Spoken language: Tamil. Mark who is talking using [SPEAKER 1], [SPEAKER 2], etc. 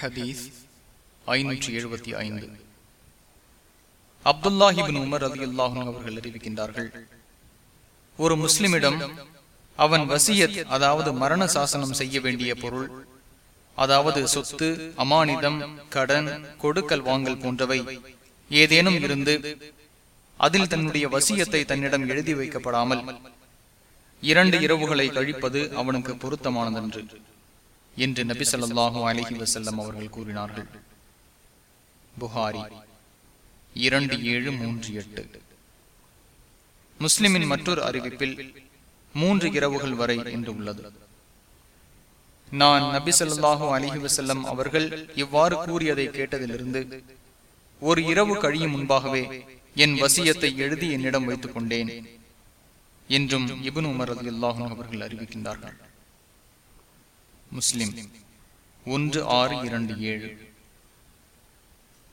[SPEAKER 1] ஹதீஸ் ஐநூற்றி எழுபத்தி ஐந்து. அப்துல்லாஹிபின் உமர் அலி அல்லாஹும் அவர்கள் அறிவிக்கின்றார்கள் ஒரு முஸ்லிமிடம் அவன் வசியத் அதாவது மரண சாசனம் செய்ய வேண்டிய பொருள் அதாவது சொத்து அமானிதம் கடன் கொடுக்கல் வாங்கல் போன்றவை ஏதேனும் இருந்து அதில் தன்னுடைய வசியத்தை தன்னிடம் எழுதி வைக்கப்படாமல் இரண்டு இரவுகளை கழிப்பது அவனுக்கு பொருத்தமானதன்று. என்று நபி சொல்லாஹு அலஹி வசல்லம் அவர்கள் கூறினார்கள். புகாரி இரண்டு ஏழு மூன்று எட்டு. முஸ்லிமின் மற்றொரு அறிவிப்பில் மூன்று இரவுகள் வரை என்று உள்ளது. நான் நபி சொல்லாஹு அலிஹி வசல்லம் அவர்கள் இவ்வாறு கூறியதை கேட்டதிலிருந்து ஒரு இரவு கழியும் முன்பாகவே என் வசியத்தை எழுதி என்னிடம் வைத்துக் கொண்டேன் என்றும் இபுன் உமர் அல்லாஹும் அவர்கள் அறிவிக்கின்றார்கள். முஸ்லிம். ஒன்று ஆறு இரண்டு ஏழு.